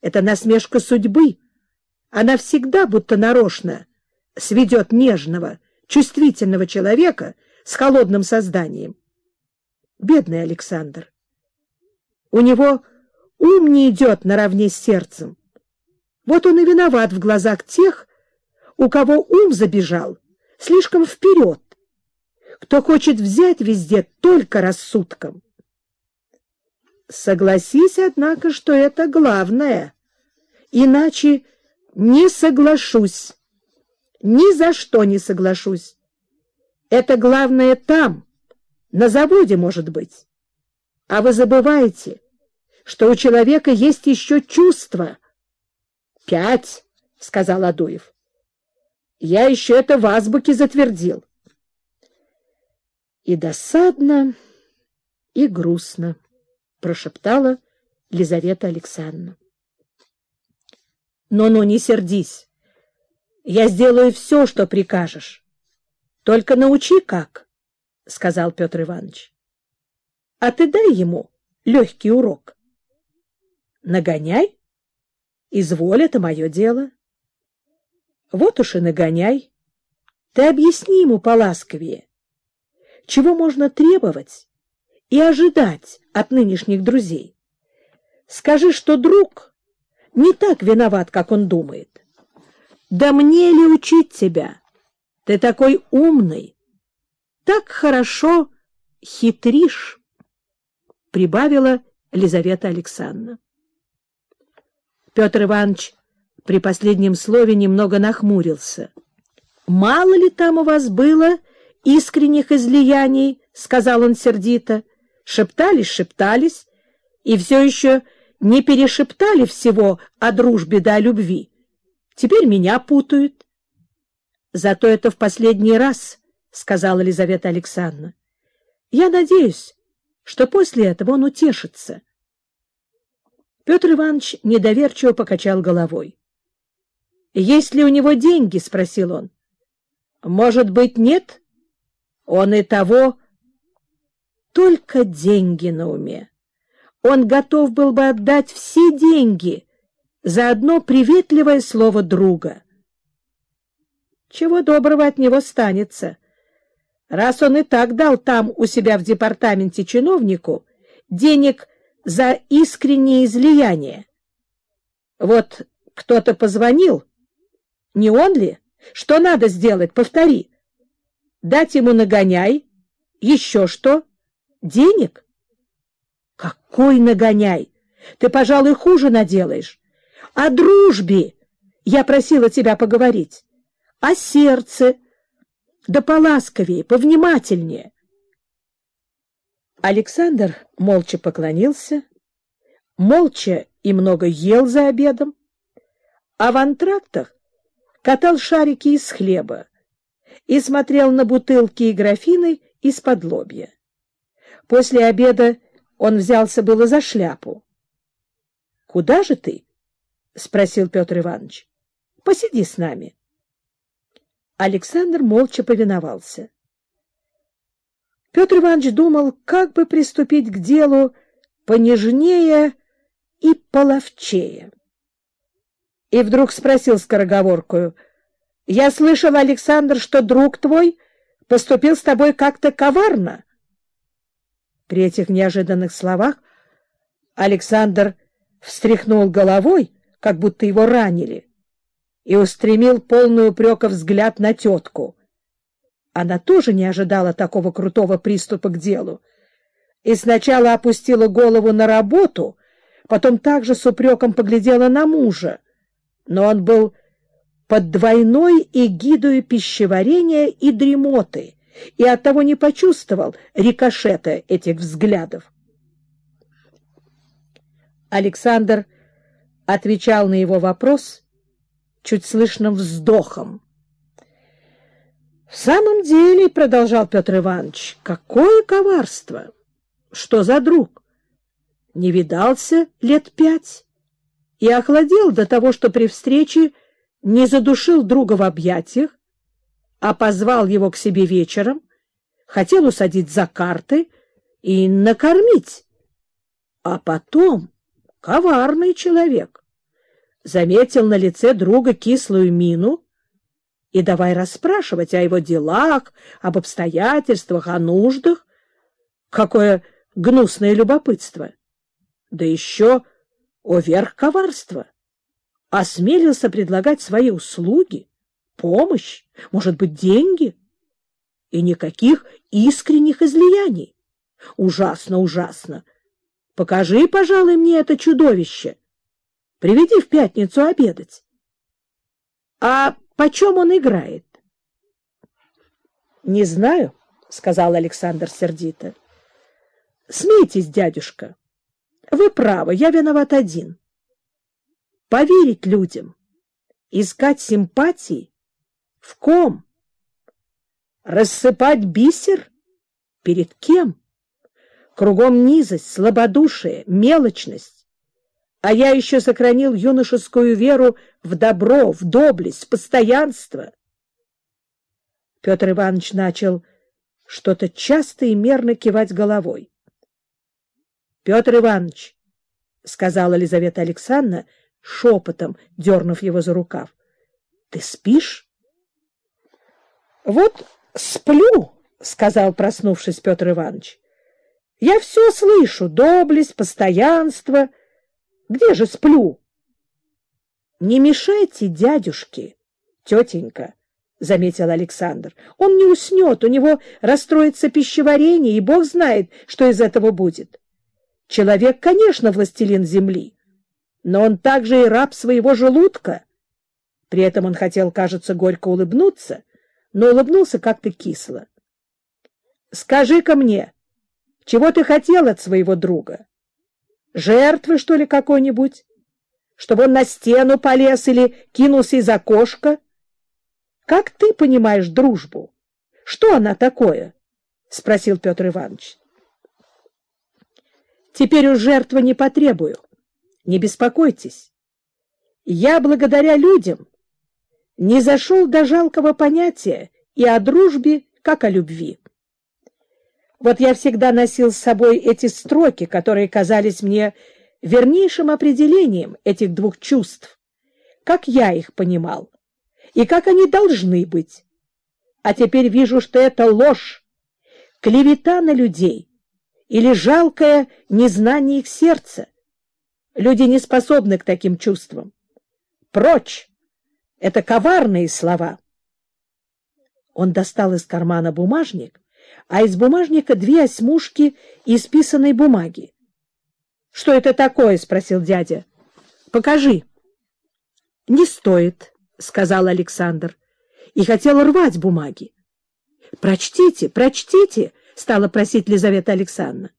Это насмешка судьбы. Она всегда, будто нарочно, сведет нежного, чувствительного человека с холодным созданием. Бедный Александр. У него ум не идет наравне с сердцем. Вот он и виноват в глазах тех, у кого ум забежал слишком вперед, кто хочет взять везде только рассудком. Согласись, однако, что это главное, иначе не соглашусь, ни за что не соглашусь. Это главное там, на заводе, может быть. А вы забываете, что у человека есть еще чувства. — Пять, — сказал Адуев. — Я еще это в азбуке затвердил. И досадно, и грустно, — прошептала Лизавета Александровна. «Ну — Ну-ну, не сердись. Я сделаю все, что прикажешь. Только научи как, — сказал Петр Иванович. — А ты дай ему легкий урок. — Нагоняй. Изволь, это мое дело. — Вот уж и нагоняй. Ты объясни ему поласковее, чего можно требовать и ожидать от нынешних друзей. Скажи, что друг не так виноват, как он думает. Да мне ли учить тебя? Ты такой умный, так хорошо хитришь, — прибавила Лизавета Александровна. Петр Иванович при последнем слове немного нахмурился. — Мало ли там у вас было искренних излияний, — сказал он сердито. Шептались, шептались, и все еще не перешептали всего о дружбе да о любви. Теперь меня путают. Зато это в последний раз, — сказала Елизавета Александровна. Я надеюсь, что после этого он утешится. Петр Иванович недоверчиво покачал головой. — Есть ли у него деньги? — спросил он. — Может быть, нет? Он и того... Только деньги на уме. Он готов был бы отдать все деньги за одно приветливое слово друга. Чего доброго от него станется, раз он и так дал там у себя в департаменте чиновнику денег за искреннее излияние. Вот кто-то позвонил. Не он ли? Что надо сделать? Повтори. Дать ему нагоняй. Еще что? Денег? Какой нагоняй? Ты, пожалуй, хуже наделаешь. О дружбе я просила тебя поговорить. О сердце. Да поласковее, повнимательнее. Александр молча поклонился, молча и много ел за обедом, а в антрактах катал шарики из хлеба и смотрел на бутылки и графины из-под лобья. После обеда он взялся было за шляпу. — Куда же ты? — спросил Петр Иванович. — Посиди с нами. Александр молча повиновался. Петр Иванович думал, как бы приступить к делу понежнее и половчее. И вдруг спросил скороговоркую, «Я слышал, Александр, что друг твой поступил с тобой как-то коварно». При этих неожиданных словах Александр встряхнул головой, как будто его ранили, и устремил полный упрека взгляд на тетку. Она тоже не ожидала такого крутого приступа к делу и сначала опустила голову на работу, потом также с упреком поглядела на мужа, но он был под двойной эгидою пищеварения и дремоты и оттого не почувствовал рикошета этих взглядов. Александр отвечал на его вопрос чуть слышным вздохом. — В самом деле, — продолжал Петр Иванович, — какое коварство! Что за друг? Не видался лет пять и охладел до того, что при встрече не задушил друга в объятиях, а позвал его к себе вечером, хотел усадить за карты и накормить. А потом коварный человек заметил на лице друга кислую мину и давай расспрашивать о его делах, об обстоятельствах, о нуждах. Какое гнусное любопытство! Да еще о верх коварства! Осмелился предлагать свои услуги, помощь, может быть, деньги, и никаких искренних излияний. Ужасно, ужасно! Покажи, пожалуй, мне это чудовище. Приведи в пятницу обедать. А почем он играет? — Не знаю, — сказал Александр сердито. — Смейтесь, дядюшка. Вы правы, я виноват один. Поверить людям, искать симпатии в ком? Рассыпать бисер? Перед кем? Кругом низость, слабодушие, мелочность. А я еще сохранил юношескую веру в добро, в доблесть, в постоянство. Петр Иванович начал что-то часто и мерно кивать головой. — Петр Иванович, — сказала Елизавета Александровна, шепотом дернув его за рукав, — ты спишь? — Вот сплю, — сказал, проснувшись Петр Иванович. — Я все слышу, доблесть, постоянство — где же сплю? — Не мешайте дядюшке, тетенька, — заметил Александр. — Он не уснет, у него расстроится пищеварение, и бог знает, что из этого будет. Человек, конечно, властелин земли, но он также и раб своего желудка. При этом он хотел, кажется, горько улыбнуться, но улыбнулся как-то кисло. — Скажи-ка мне, чего ты хотел от своего друга? — Жертвы, что ли, какой-нибудь? Чтобы он на стену полез или кинулся из окошка? Как ты понимаешь дружбу? Что она такое? — спросил Петр Иванович. Теперь уж жертвы не потребую. Не беспокойтесь. Я благодаря людям не зашел до жалкого понятия и о дружбе, как о любви. Вот я всегда носил с собой эти строки, которые казались мне вернейшим определением этих двух чувств, как я их понимал, и как они должны быть. А теперь вижу, что это ложь, клевета на людей или жалкое незнание их сердца. Люди не способны к таким чувствам. Прочь! Это коварные слова. Он достал из кармана бумажник а из бумажника две осьмушки исписанной бумаги. — Что это такое? — спросил дядя. — Покажи. — Не стоит, — сказал Александр, и хотел рвать бумаги. — Прочтите, прочтите, — стала просить Лизавета Александровна.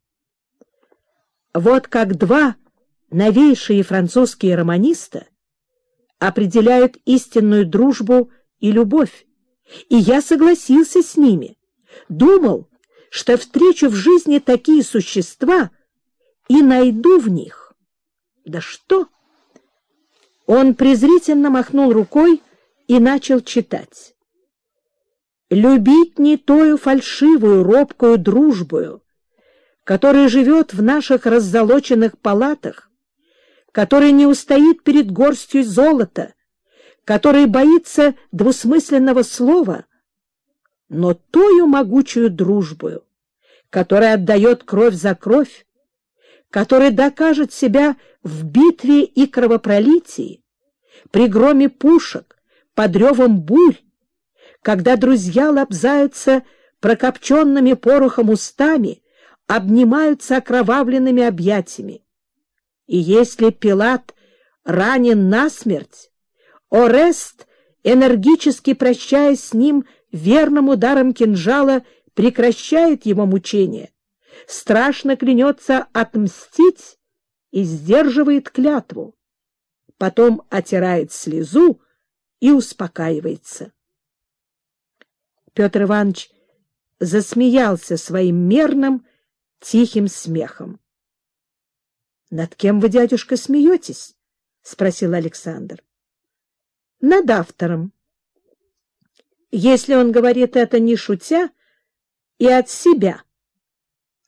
Вот как два новейшие французские романиста определяют истинную дружбу и любовь, и я согласился с ними — думал, что встречу в жизни такие существа и найду в них. Да что? Он презрительно махнул рукой и начал читать. «Любить не тою фальшивую, робкую дружбою, которая живет в наших раззолоченных палатах, который не устоит перед горстью золота, который боится двусмысленного слова — но тою могучую дружбою, которая отдает кровь за кровь, которая докажет себя в битве и кровопролитии, при громе пушек, под ревом бурь, когда друзья лобзаются прокопченными порохом устами, обнимаются окровавленными объятиями. И если Пилат ранен насмерть, Орест, энергически прощаясь с ним, верным ударом кинжала прекращает его мучение, страшно клянется отмстить и сдерживает клятву, потом отирает слезу и успокаивается. Петр Иванович засмеялся своим мерным, тихим смехом. — Над кем вы, дядюшка, смеетесь? — спросил Александр. — Над автором, если он говорит это не шутя и от себя,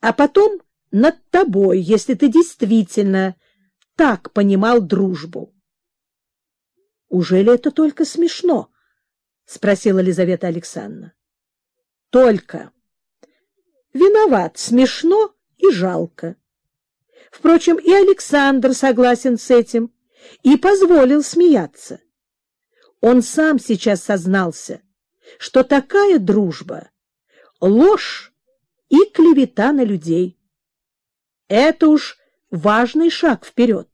а потом над тобой, если ты действительно так понимал дружбу. Ужели это только смешно? — спросила Елизавета Александровна. — Только. Виноват, смешно и жалко. Впрочем, и Александр согласен с этим и позволил смеяться. Он сам сейчас сознался, что такая дружба — ложь и клевета на людей. Это уж важный шаг вперед.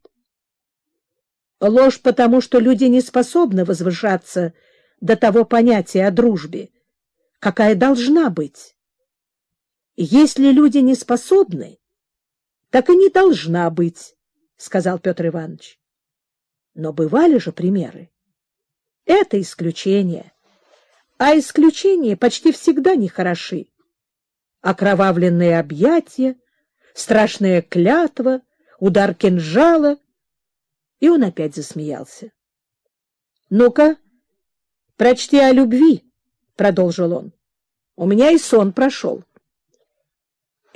Ложь потому, что люди не способны возвышаться до того понятия о дружбе, какая должна быть. Если люди не способны, так и не должна быть, — сказал Петр Иванович. Но бывали же примеры. Это исключение. А исключения почти всегда нехороши. Окровавленные объятия, страшная клятва, удар кинжала. И он опять засмеялся. — Ну-ка, прочти о любви, — продолжил он. — У меня и сон прошел.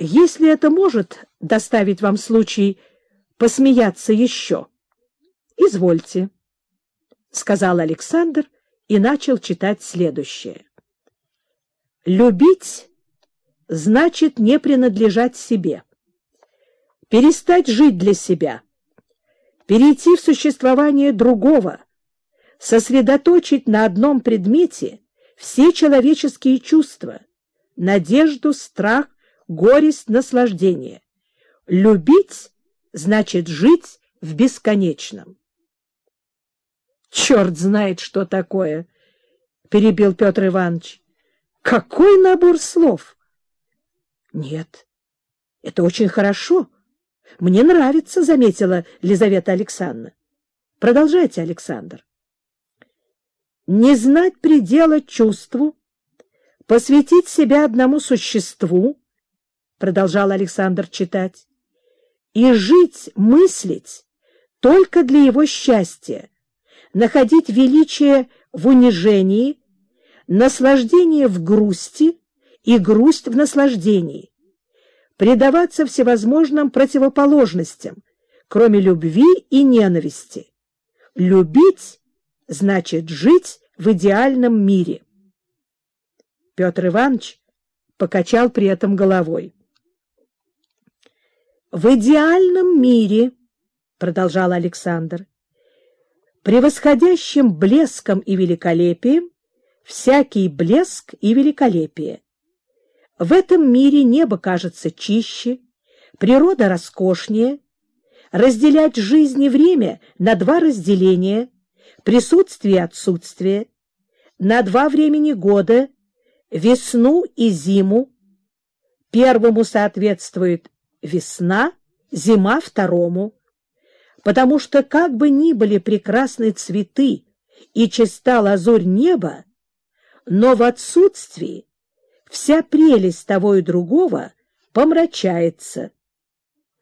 Если это может доставить вам случай посмеяться еще, извольте, — сказал Александр и начал читать следующее. Любить значит не принадлежать себе перестать жить для себя, перейти в существование другого, сосредоточить на одном предмете все человеческие чувства, надежду, страх, горесть, наслаждение. Любить значит жить в бесконечном. «Черт знает, что такое!» — перебил Петр Иванович. «Какой набор слов!» «Нет, это очень хорошо», — Мне нравится, — заметила Лизавета Александровна. — Продолжайте, Александр. — Не знать предела чувству, посвятить себя одному существу, — продолжал Александр читать, — и жить, мыслить только для его счастья, находить величие в унижении, наслаждение в грусти и грусть в наслаждении предаваться всевозможным противоположностям, кроме любви и ненависти. Любить значит жить в идеальном мире. Петр Иванович покачал при этом головой. «В идеальном мире, — продолжал Александр, — превосходящим блеском и великолепием всякий блеск и великолепие. В этом мире небо кажется чище, природа роскошнее, разделять жизнь и время на два разделения, присутствие и отсутствие, на два времени года, весну и зиму. Первому соответствует весна, зима второму, потому что как бы ни были прекрасны цветы и чиста лазурь неба, но в отсутствии вся прелесть того и другого помрачается,